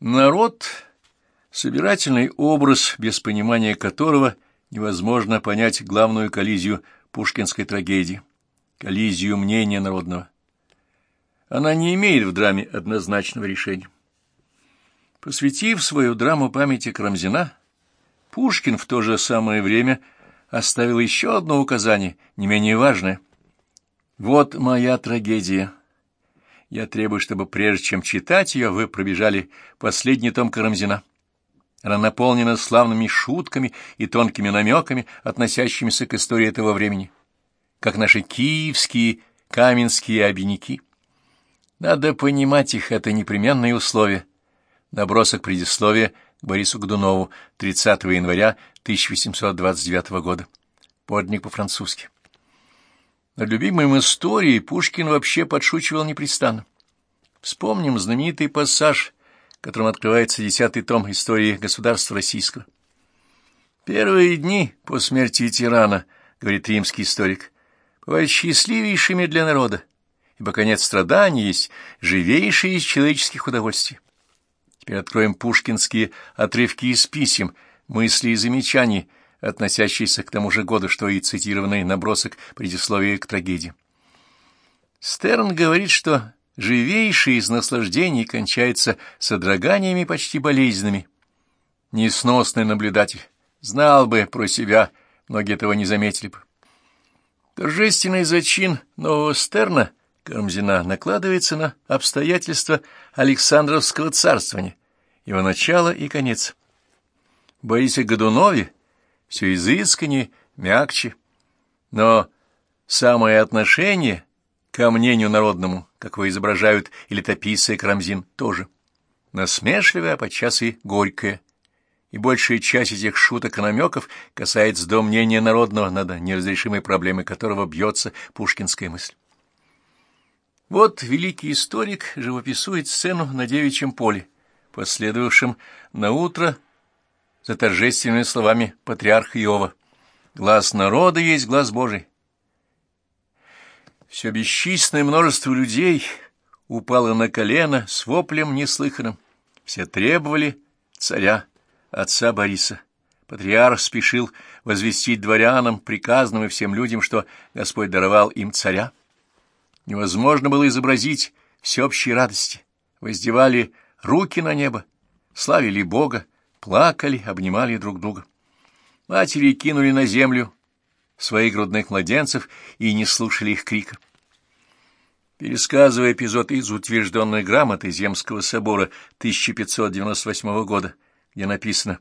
Народ — собирательный образ, без понимания которого невозможно понять главную коллизию пушкинской трагедии, коллизию мнения народного. Она не имеет в драме однозначного решения. Посвятив свою драму памяти Карамзина, Пушкин в то же самое время оставил еще одно указание, не менее важное. «Вот моя трагедия». Я требую, чтобы прежде чем читать ее, вы пробежали последний том Карамзина. Она наполнена славными шутками и тонкими намеками, относящимися к истории этого времени, как наши киевские каменские обиняки. Надо понимать их, это непременные условия. Набросок предисловия к Борису Годунову 30 января 1829 года. Подник по-французски. Над любимым историей Пушкин вообще подшучивал непрестанно. Вспомним знаменитый пассаж, которым открывается десятый том истории государства российского. «Первые дни по смерти тирана, — говорит римский историк, — бывают счастливейшими для народа, ибо конец страданий есть живейшее из человеческих удовольствий. Теперь откроем пушкинские отрывки из писем, мысли и замечаний, относящийся к тому же году, что и цитированный набросок предисловия к трагедии. Стерн говорит, что живейший из наслаждений кончается содроганиями почти болезненными. Несносный наблюдатель знал бы про себя, многие этого не заметили бы. Торжественный зачин нового Стерна Карамзина накладывается на обстоятельства Александровского царствования, его начало и конец. Борисе Годунове все изысканнее, мягче. Но самое отношение ко мнению народному, как его изображают и летописцы, и Карамзин, тоже. Насмешливое, а подчас и горькое. И большая часть этих шуток и намеков касается до мнения народного, над неразрешимой проблемой которого бьется пушкинская мысль. Вот великий историк живописует сцену на девичьем поле, последовавшем на утро за торжественными словами патриарха Иова. «Глаз народа есть глаз Божий». Все бесчисленное множество людей упало на колено с воплем неслыханным. Все требовали царя, отца Бориса. Патриарх спешил возвестить дворянам, приказным и всем людям, что Господь даровал им царя. Невозможно было изобразить всеобщей радости. Воздевали руки на небо, славили Бога, плакали, обнимали друг друга. Матери кинули на землю своих грудных младенцев и не слушали их крика. Пересказывая эпизод из утвержденной грамоты Земского собора 1598 года, где написано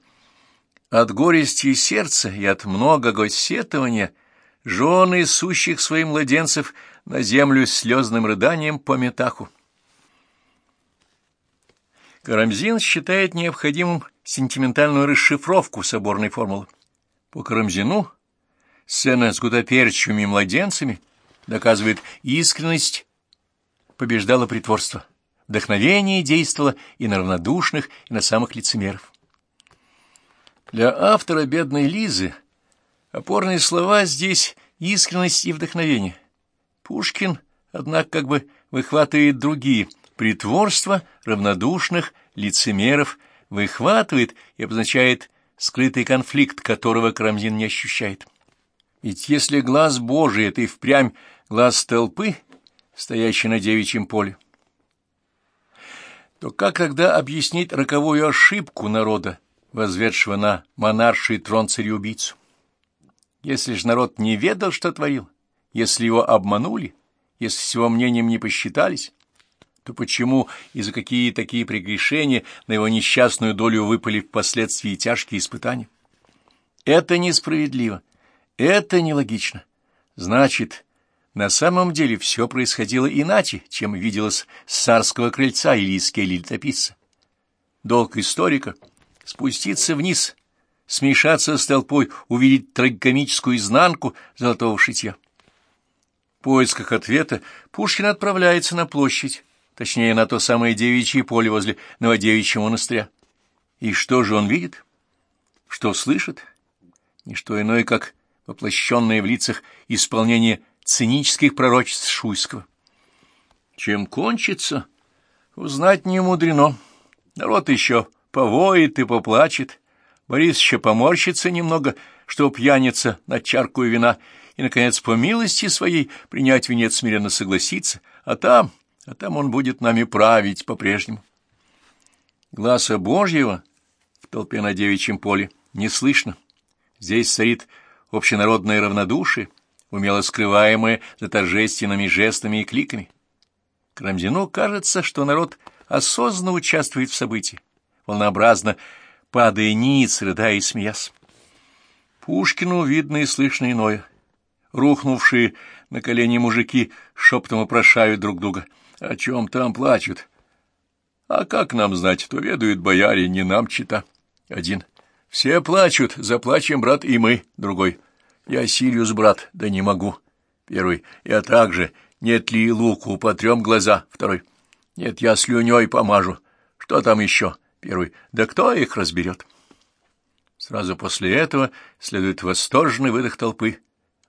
«От горести сердца и от многого сетования жены сущих своим младенцев на землю слезным рыданием по метаху». Карамзин считает необходимым сентиментальную расшифровку соборной формулы. По Карамзину сцена с гутоперчивыми младенцами доказывает искренность, побеждала притворство. Вдохновение действовало и на равнодушных, и на самых лицемеров. Для автора «Бедной Лизы» опорные слова здесь искренность и вдохновение. Пушкин, однако, как бы выхватывает другие – Притворство равнодушных лицемеров выхватывает и обозначает скрытый конфликт, которого Карамзин не ощущает. Ведь если глаз Божий — это и впрямь глаз толпы, стоящий на девичьем поле, то как тогда объяснить роковую ошибку народа, возведшего на монарший трон цареубийцу? Если же народ не ведал, что творил, если его обманули, если с его мнением не посчитались, то почему и за какие такие прегрешения на его несчастную долю выпали впоследствии тяжкие испытания? Это несправедливо, это нелогично. Значит, на самом деле все происходило иначе, чем виделось с царского крыльца или из кельи летописца. Долг историка — спуститься вниз, смешаться с толпой, увидеть трагикомическую изнанку золотого шитья. В поисках ответа Пушкин отправляется на площадь, точнее, на то самое девичье поле возле Новодевичьего монастыря. И что же он видит? Что слышит? Не что иное, как воплощенное в лицах исполнение цинических пророчеств Шуйского. Чем кончится, узнать не мудрено. Народ еще повоет и поплачет. Борис еще поморщится немного, что пьяница на чарку вина, и, наконец, по милости своей принять венец смиренно согласится, а там, а там он будет нами править по-прежнему. Гласа Божьего в толпе на девичьем поле не слышно. Здесь царит общенародное равнодушие, умело скрываемое за торжественными жестами и кликами. Крамзину кажется, что народ осознанно участвует в событии, волнообразно падая ниц, рыдая и смеясь. Пушкину видно и слышно иное. Рухнувшие на колени мужики шептом опрошают друг друга. О чем там плачут? А как нам знать, то ведают бояре, не нам чита. Один. Все плачут, заплачем, брат, и мы. Другой. Я Сириус, брат, да не могу. Первый. Я также. Нет ли луку, потрем глаза. Второй. Нет, я слюней помажу. Что там еще? Первый. Да кто их разберет? Сразу после этого следует восторженный выдох толпы.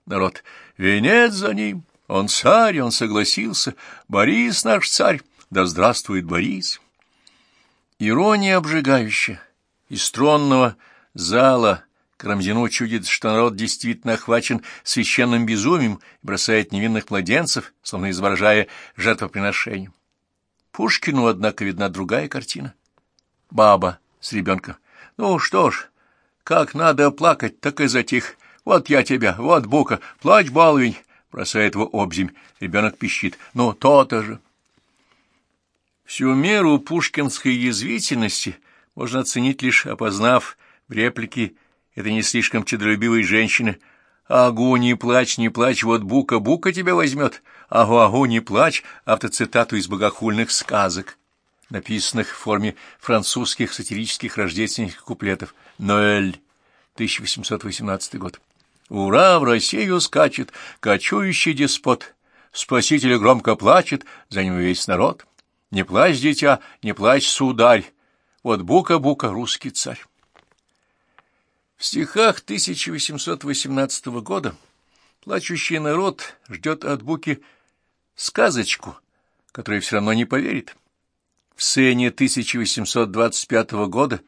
Народ. Венец за ним. Он царь, он согласился. Борис наш царь. Да здравствует Борис. Ирония обжигающая. Из тронного зала Карамзину чудит, что народ действительно охвачен священным безумием и бросает невинных младенцев, словно изображая жертвоприношение. Пушкину, однако, видна другая картина. Баба с ребенком. Ну что ж, как надо плакать, так и затих. Вот я тебя, вот Бука, плачь, баловень, бросает его обземь. Ребенок пищит. Ну, то-то же. Всю меру пушкинской язвительности можно оценить лишь опознав в реплике этой не слишком чедолюбивой женщины «Агу, не плачь, не плачь, вот Бука, Бука тебя возьмет! Агу, агу, не плачь!» автоцитату из богохульных сказок, написанных в форме французских сатирических рождественских куплетов «Ноэль», 1818 год. «Ура, в Россию скачет, кочующий деспот, спаситель громко плачет, за ним весь народ». Не плачь, дитя, не плачь, сударь, вот Бука-Бука, русский царь. В стихах 1818 года плачущий народ ждет от Буки сказочку, которой все равно не поверит. В сцене 1825 года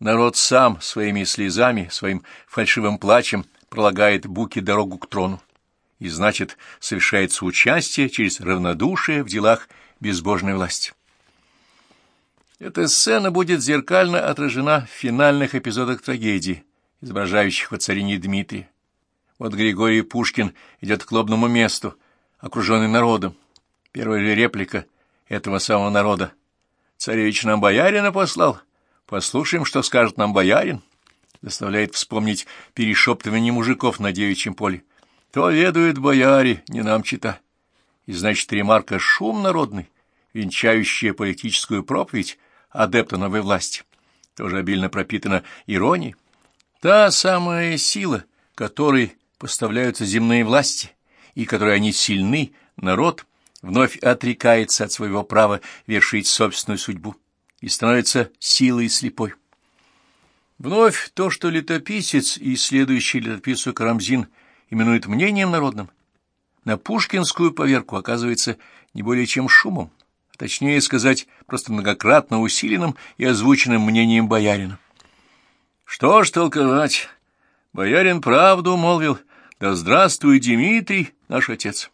народ сам своими слезами, своим фальшивым плачем пролагает Буке дорогу к трону, и, значит, совершается участие через равнодушие в делах безбожной власти. Эта сцена будет зеркально отражена в финальных эпизодах трагедии, изображающих воцарение Дмитрия. Вот Григорий Пушкин идет к лобному месту, окруженный народом. Первая же реплика этого самого народа. «Царевич нам боярина послал. Послушаем, что скажет нам боярин». Заставляет вспомнить перешептывание мужиков на девичьем поле. «То ведают бояре, не нам чита». И значит, ремарка «шум народный», венчающая политическую проповедь адепта новой власти, тоже обильно пропитана иронией. Та самая сила, которой поставляются земные власти, и которой они сильны, народ вновь отрекается от своего права вершить собственную судьбу и становится силой слепой. Вновь то, что летописец и следующий летописцу Карамзин именует мнением народным, на пушкинскую поверку оказывается не более чем шумом, а точнее сказать, просто многократно усиленным и озвученным мнением боярина. Что ж толковать? Боярин правду молвил, да здравствуй, Дмитрий, наш отец.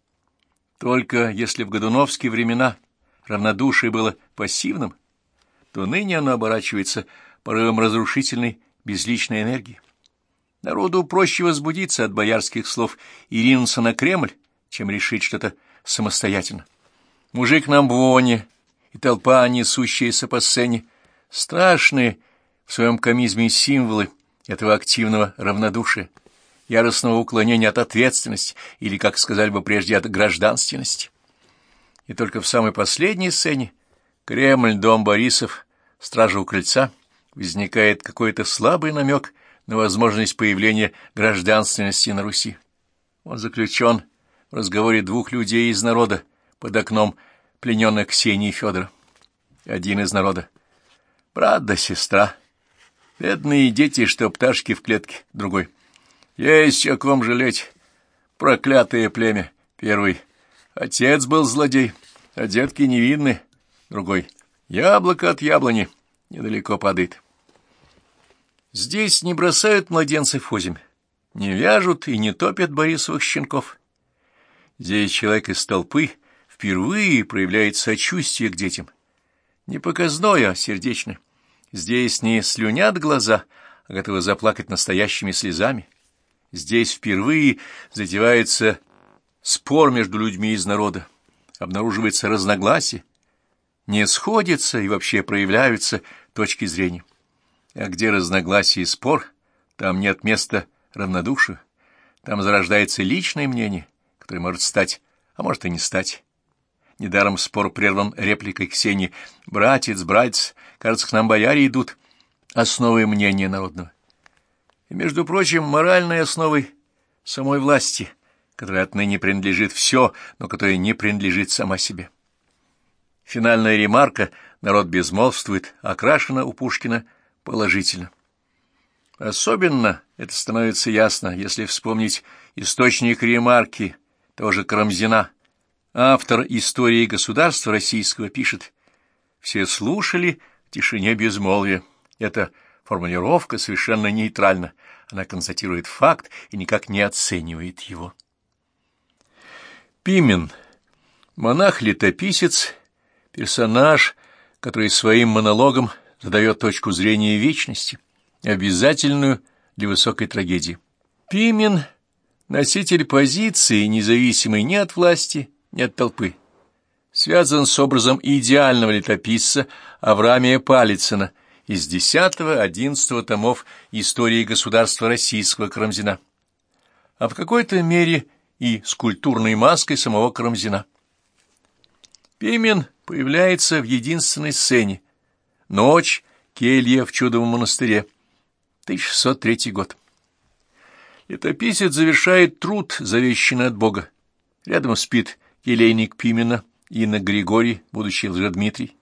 Только если в годуновские времена равнодушие было пассивным, то ныне оно оборачивается порывом разрушительной безличной энергии. Народу проще возбудиться от боярских слов и ринуться на Кремль, чем решить что-то самостоятельно. Мужик на амвоне и толпа, несущаяся по сцене, страшные в своем комизме символы этого активного равнодушия, яростного уклонения от ответственности или, как сказали бы прежде, от гражданственности. И только в самой последней сцене Кремль, дом Борисов, стража у крыльца, возникает какой-то слабый намек на возможность появления гражданственности на Руси. Он заключен в разговоре двух людей из народа под окном плененных Ксении и Федора. Один из народа. Брат да сестра. Бедные дети, что пташки в клетке. Другой. Есть о ком жалеть. Проклятое племя. Первый. Отец был злодей, а детки невинны. Другой. Яблоко от яблони. недалеко падает. Здесь не бросают младенцев озимь, не вяжут и не топят Борисовых щенков. Здесь человек из толпы впервые проявляет сочувствие к детям. Не показное, а сердечное. Здесь не слюнят глаза, а готовы заплакать настоящими слезами. Здесь впервые затевается спор между людьми из народа, обнаруживается разногласие, не сходятся и вообще проявляются точки зрения. А где разногласие и спор, там нет места равнодушию, там зарождается личное мнение, которое может стать, а может и не стать. Недаром спор прерван репликой Ксении «Братец, братец, кажется, к нам бояре идут», основой мнения народного. И, между прочим, моральной основой самой власти, которой отныне принадлежит все, но которая не принадлежит сама себе. Финальная ремарка «Народ безмолвствует» окрашена у Пушкина положительно. Особенно это становится ясно, если вспомнить источник ремарки тоже Карамзина. Автор истории государства российского пишет «Все слушали в тишине безмолвия». Эта формулировка совершенно нейтральна. Она констатирует факт и никак не оценивает его. Пимен. Монах-летописец, персонаж, который своим монологом задает точку зрения вечности, обязательную для высокой трагедии. Пимен — носитель позиции, независимый ни от власти, ни от толпы. Связан с образом идеального летописца Авраамия Палицына из 10-11 томов истории государства российского Карамзина, а в какой-то мере и с культурной маской самого Карамзина. Пимен появляется в единственной сцене Ночь, келья в чудовом монастыре. 1603 год. Летописец завершает труд, завещанный от Бога. Рядом спит келейник Пимена, Инна Григорий, будущий Лжедмитрий.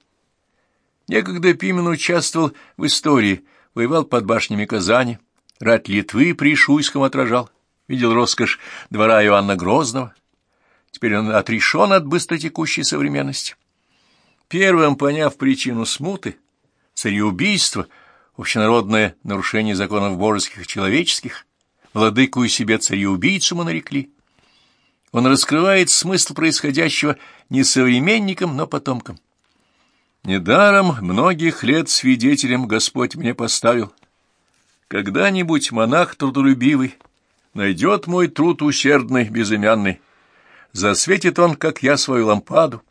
Некогда Пимен участвовал в истории, воевал под башнями Казани, рать Литвы при Шуйском отражал, видел роскошь двора Иоанна Грозного. Теперь он отрешен от быстротекущей современности. Первым поняв причину смуты, цареубийство, общенародное нарушение законов божеских и человеческих, владыку и себе цареубийцу мы нарекли. Он раскрывает смысл происходящего не современникам, но потомкам. Недаром многих лет свидетелем Господь мне поставил. Когда-нибудь монах трудолюбивый найдет мой труд усердный, безымянный. Засветит он, как я, свою лампаду,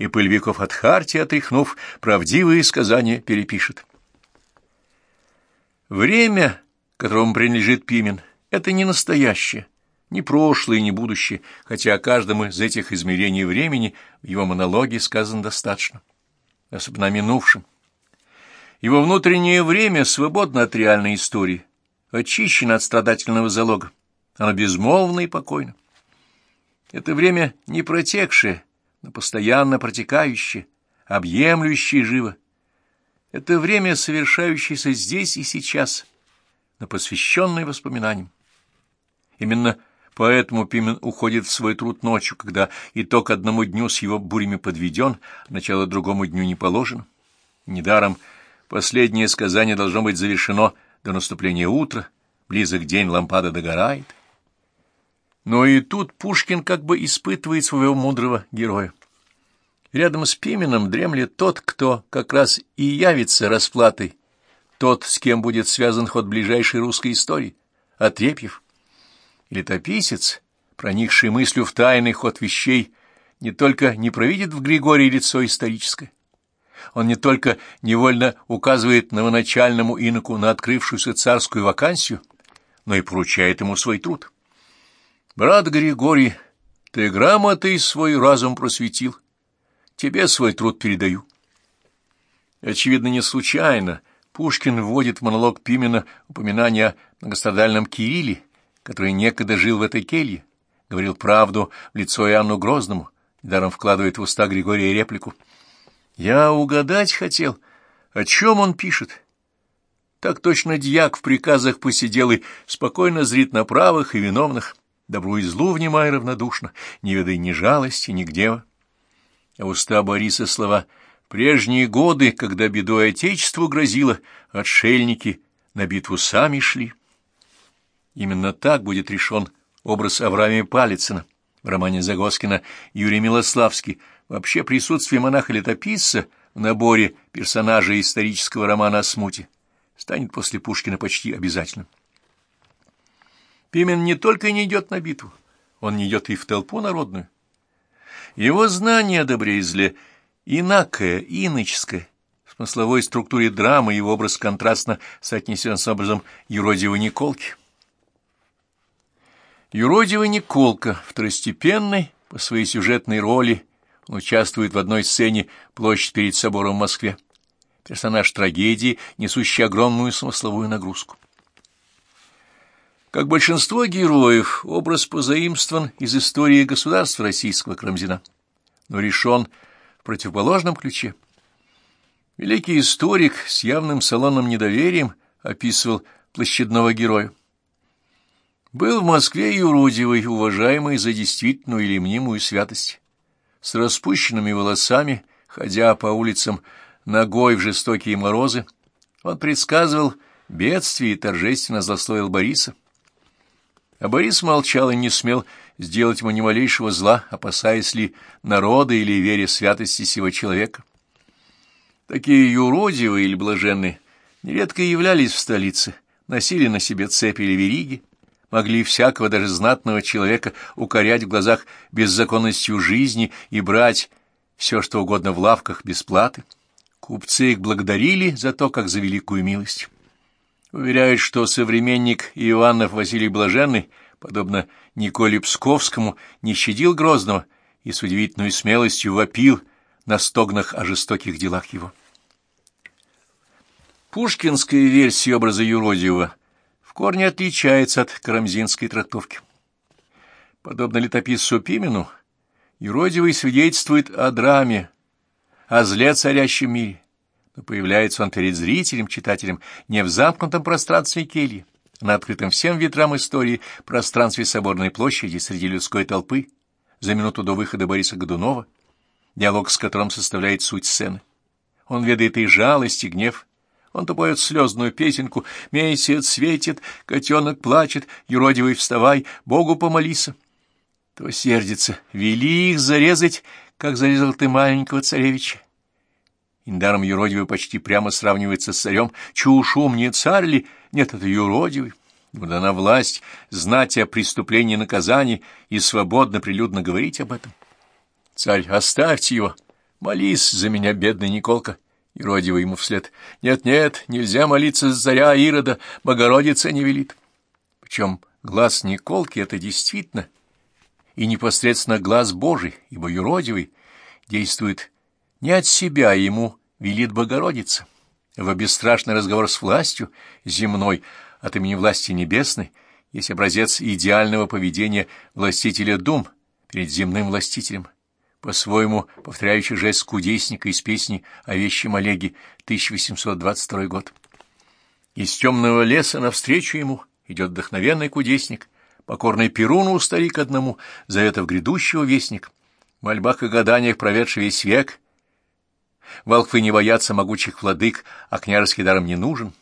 и пыль веков от Хартии отряхнув, правдивые сказания перепишет. Время, которому принадлежит Пимен, это не настоящее, не прошлое, не будущее, хотя о каждом из этих измерений времени в его монологе сказано достаточно, особенно о минувшем. Его внутреннее время свободно от реальной истории, очищено от страдательного залога, оно безмолвно и покойно. Это время не протекшее, но постоянно протекающее, объемлющее живо. Это время, совершающееся здесь и сейчас, но посвященное воспоминаниям. Именно поэтому Пимен уходит в свой труд ночью, когда итог одному дню с его бурями подведен, а начало другому дню не положено. Недаром последнее сказание должно быть завершено до наступления утра, близок день лампада догорает. Но и тут Пушкин как бы испытывает своего мудрого героя. Рядом с Пименом дремлет тот, кто как раз и явится расплатой, тот, с кем будет связан ход ближайшей русской истории, Отрепьев. Летописец, проникший мыслью в тайный ход вещей, не только не провидит в Григории лицо историческое, он не только невольно указывает новоначальному иноку на открывшуюся царскую вакансию, но и поручает ему свой труд. Брат Григорий, ты грамотой свой разум просветил. Тебе свой труд передаю. Очевидно, не случайно Пушкин вводит в монолог Пимена упоминание о многострадальном Кирилле, который некогда жил в этой келье, говорил правду в лицо Иоанну Грозному, даром вкладывает в уста Григория реплику. «Я угадать хотел, о чем он пишет». Так точно дьяк в приказах посидел и спокойно зрит на правых и виновных добру и злу внимай равнодушно, не ведай ни жалости, ни гнева. А уста Бориса слова Прежние годы, когда бедой Отечеству грозило, отшельники на битву сами шли. Именно так будет решен образ Авраама Палицына в романе Загоскина Юрий Милославский. Вообще присутствие монаха-летописца в наборе персонажей исторического романа о смуте станет после Пушкина почти обязательным. Пимен не только не идет на битву, он не идет и в толпу народную. Его знание о добре и зле инакое, иноческое. В смысловой структуре драмы его образ контрастно соотнесен с образом юродивой Николки. Юродивый Николка, второстепенный по своей сюжетной роли, он участвует в одной сцене «Площадь перед собором в Москве». Персонаж трагедии, несущий огромную смысловую нагрузку. Как большинство героев, образ позаимствован из истории государства российского Крамзина, но решен в противоположном ключе. Великий историк с явным салонным недоверием описывал площадного героя. Был в Москве юродивый, уважаемый за действительную или мнимую святость. С распущенными волосами, ходя по улицам ногой в жестокие морозы, он предсказывал бедствие и торжественно злословил Бориса. А Борис молчал и не смел сделать ему ни малейшего зла, опасаясь ли народа или веря святости сего человека. Такие юродивые или блаженные нередко являлись в столице, носили на себе цепи или вериги, могли всякого, даже знатного человека, укорять в глазах беззаконностью жизни и брать все, что угодно в лавках без платы. Купцы их благодарили за то, как за великую милость. Уверяют, что современник Иоаннов Василий Блаженный, подобно Николе Псковскому, не щадил Грозного и с удивительной смелостью вопил на стогнах о жестоких делах его. Пушкинская версия образа юродивого в корне отличается от карамзинской трактовки. Подобно летописцу Пимену, юродивый свидетельствует о драме, о зле царящем мире, но появляется он перед зрителем, читателем, не в замкнутом пространстве кельи, а на открытом всем ветрам истории пространстве Соборной площади среди людской толпы, за минуту до выхода Бориса Годунова, диалог с которым составляет суть сцены. Он ведает и жалость, и гнев. Он то поет слезную песенку «Месяц светит, котенок плачет, юродивый вставай, Богу помолися». То сердится «Вели их зарезать, как зарезал ты маленького царевича». Индаром юродивый почти прямо сравнивается с царем. Чушь ум, не царь ли? Нет, это юродивый. Ему дана власть знать о преступлении и наказании и свободно прилюдно говорить об этом. Царь, оставьте его. Молись за меня, бедный Николка. Юродивый ему вслед. Нет-нет, нельзя молиться за царя Ирода, Богородица не велит. Причем глаз Николки — это действительно и непосредственно глаз Божий, ибо юродивый действует не от себя ему велит Богородица. В бесстрашный разговор с властью земной от имени власти небесной есть образец идеального поведения властителя дум перед земным властителем, по-своему повторяющий жест кудесника из песни о вещем Олеге, 1822 год. Из темного леса навстречу ему идет вдохновенный кудесник, покорный Перуну старик одному, заветов грядущего вестник, в мольбах и гаданиях проведший весь век — Волхвы не боятся могучих владык, а княжеский даром не нужен.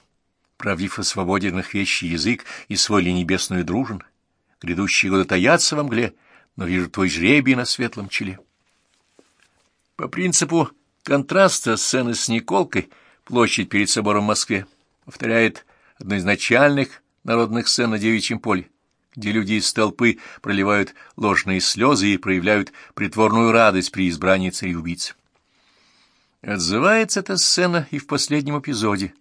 Правдив и свободен их вещий язык, и свой ли небесную дружен. Грядущие годы таятся во мгле, но вижу твой жребий на светлом челе. По принципу контраста сцены с Николкой площадь перед собором в Москве повторяет одну из начальных народных сцен на Девичьем поле, где люди из толпы проливают ложные слезы и проявляют притворную радость при избрании царя-убийцы. Отзывается эта сцена и в последнем эпизоде.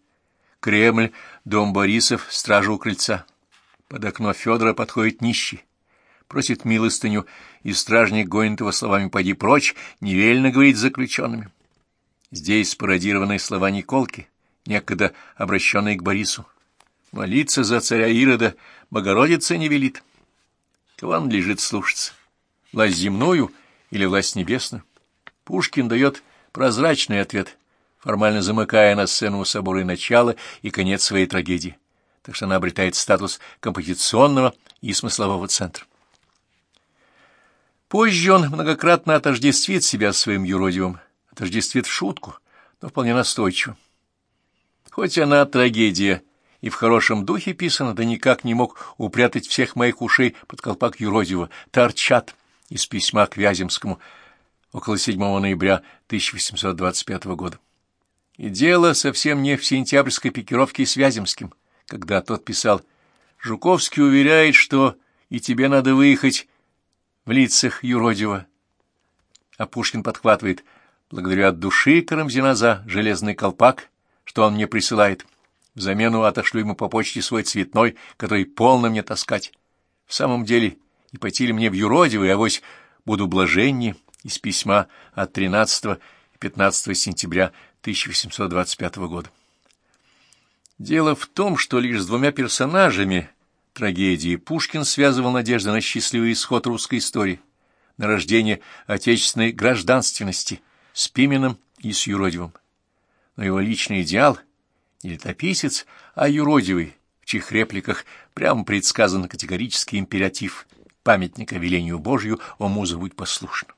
Кремль, дом Борисов, стража у крыльца. Под окно Федора подходит нищий. Просит милостыню, и стражник гонит его словами «Пойди прочь», невельно говорить с заключенными. Здесь спародированные слова Николки, некогда обращенные к Борису. Молиться за царя Ирода Богородица не велит. Он лежит слушаться? Власть земную или власть небесную? Пушкин дает Прозрачный ответ, формально замыкая на сцену собора и начало, и конец своей трагедии, так что она обретает статус композиционного и смыслового центра. Позже он многократно отождествит себя своим юродивым тождествит в шутку, но вполне настойчиво. Хоть она трагедия и в хорошем духе писана, да никак не мог упрятать всех моих ушей под колпак юродивого. Торчат из письма к Вяземскому около 7 ноября 1825 года. И дело совсем не в сентябрьской пикировке с Вяземским, когда тот писал «Жуковский уверяет, что и тебе надо выехать в лицах юродива». А Пушкин подхватывает «Благодарю от души Карамзина за железный колпак, что он мне присылает. Взамену отошлю ему по почте свой цветной, который полно мне таскать. В самом деле, и пойти ли мне в юродивый, авось буду блаженнее» из письма от 13 и 15 сентября 1825 года. Дело в том, что лишь с двумя персонажами трагедии Пушкин связывал надежды на счастливый исход русской истории, на рождение отечественной гражданственности с Пименом и с Юродивым. Но его личный идеал не летописец, а юродивый, в чьих репликах прямо предсказан категорический императив памятника велению Божью «О, муза, будь послушна».